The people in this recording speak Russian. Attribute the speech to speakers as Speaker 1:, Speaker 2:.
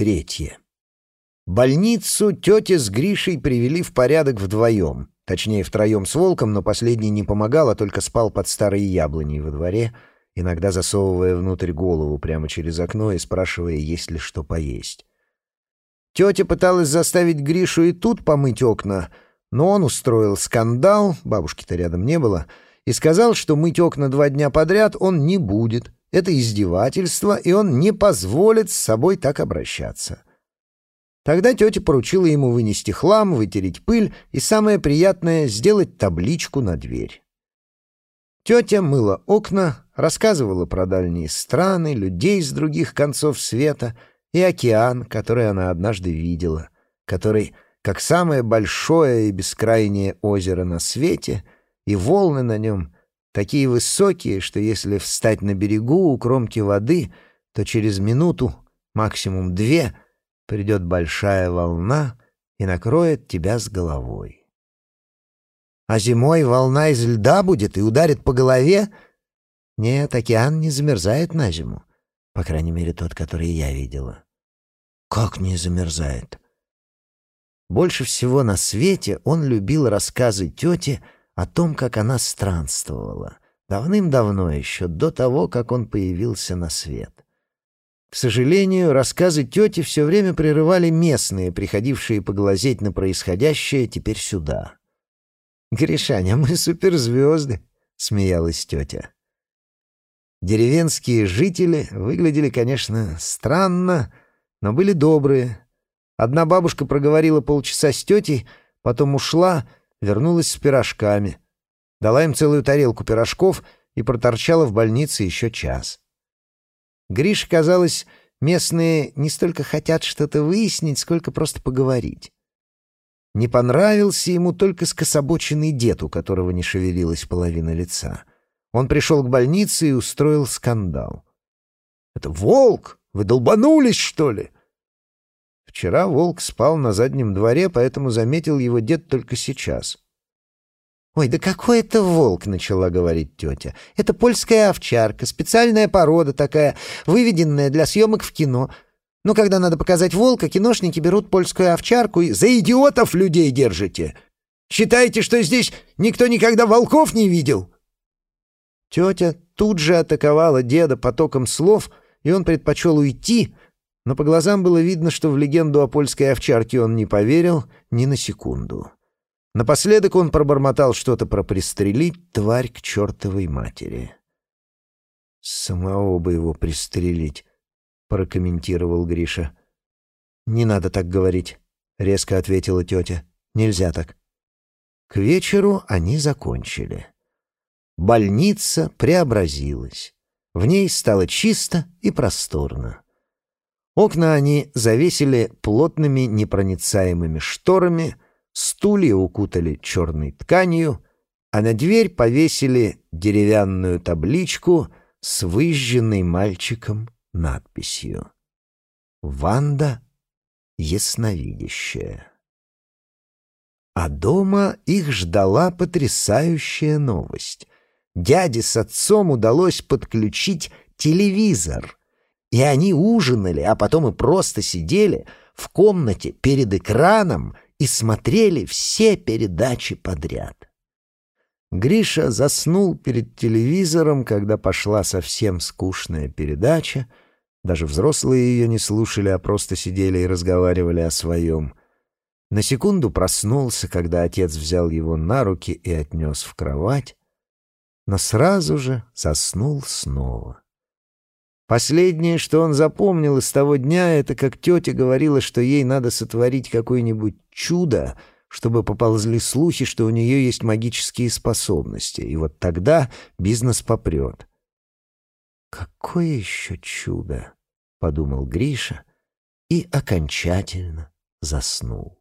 Speaker 1: Третье. Больницу тети с Гришей привели в порядок вдвоем. Точнее, втроем с волком, но последний не помогал, а только спал под старой яблоней во дворе, иногда засовывая внутрь голову прямо через окно и спрашивая, есть ли что поесть. Тетя пыталась заставить Гришу и тут помыть окна, но он устроил скандал, бабушки-то рядом не было, и сказал, что мыть окна два дня подряд он не будет — это издевательство, и он не позволит с собой так обращаться. Тогда тетя поручила ему вынести хлам, вытереть пыль и, самое приятное, сделать табличку на дверь. Тетя мыла окна, рассказывала про дальние страны, людей с других концов света и океан, который она однажды видела, который, как самое большое и бескрайнее озеро на свете, и волны на нем — такие высокие, что если встать на берегу у кромки воды, то через минуту, максимум две, придет большая волна и накроет тебя с головой. А зимой волна из льда будет и ударит по голове? Нет, океан не замерзает на зиму. По крайней мере, тот, который я видела. Как не замерзает? Больше всего на свете он любил рассказы тети о том, как она странствовала, давным-давно еще, до того, как он появился на свет. К сожалению, рассказы тети все время прерывали местные, приходившие поглазеть на происходящее теперь сюда. «Гришаня, мы суперзвезды», — смеялась тетя. Деревенские жители выглядели, конечно, странно, но были добрые. Одна бабушка проговорила полчаса с тетей, потом ушла — вернулась с пирожками. Дала им целую тарелку пирожков и проторчала в больнице еще час. Гриш, казалось, местные не столько хотят что-то выяснить, сколько просто поговорить. Не понравился ему только скособоченный дед, у которого не шевелилась половина лица. Он пришел к больнице и устроил скандал. «Это волк! Вы долбанулись, что ли?» Вчера волк спал на заднем дворе, поэтому заметил его дед только сейчас. «Ой, да какой это волк!» — начала говорить тетя. «Это польская овчарка, специальная порода такая, выведенная для съемок в кино. Но когда надо показать волка, киношники берут польскую овчарку и... За идиотов людей держите! Считаете, что здесь никто никогда волков не видел?» Тетя тут же атаковала деда потоком слов, и он предпочел уйти, но по глазам было видно, что в легенду о польской овчарке он не поверил ни на секунду. Напоследок он пробормотал что-то про пристрелить тварь к чертовой матери. «Самого бы его пристрелить», — прокомментировал Гриша. «Не надо так говорить», — резко ответила тетя. «Нельзя так». К вечеру они закончили. Больница преобразилась. В ней стало чисто и просторно. Окна они завесили плотными непроницаемыми шторами, стулья укутали черной тканью, а на дверь повесили деревянную табличку с выжженной мальчиком надписью «Ванда ясновидящая». А дома их ждала потрясающая новость. Дяде с отцом удалось подключить телевизор — и они ужинали, а потом и просто сидели в комнате перед экраном и смотрели все передачи подряд. Гриша заснул перед телевизором, когда пошла совсем скучная передача. Даже взрослые ее не слушали, а просто сидели и разговаривали о своем. На секунду проснулся, когда отец взял его на руки и отнес в кровать, но сразу же заснул снова. Последнее, что он запомнил из того дня, это как тетя говорила, что ей надо сотворить какое-нибудь чудо, чтобы поползли слухи, что у нее есть магические способности, и вот тогда бизнес попрет. «Какое еще чудо?» — подумал Гриша и окончательно заснул.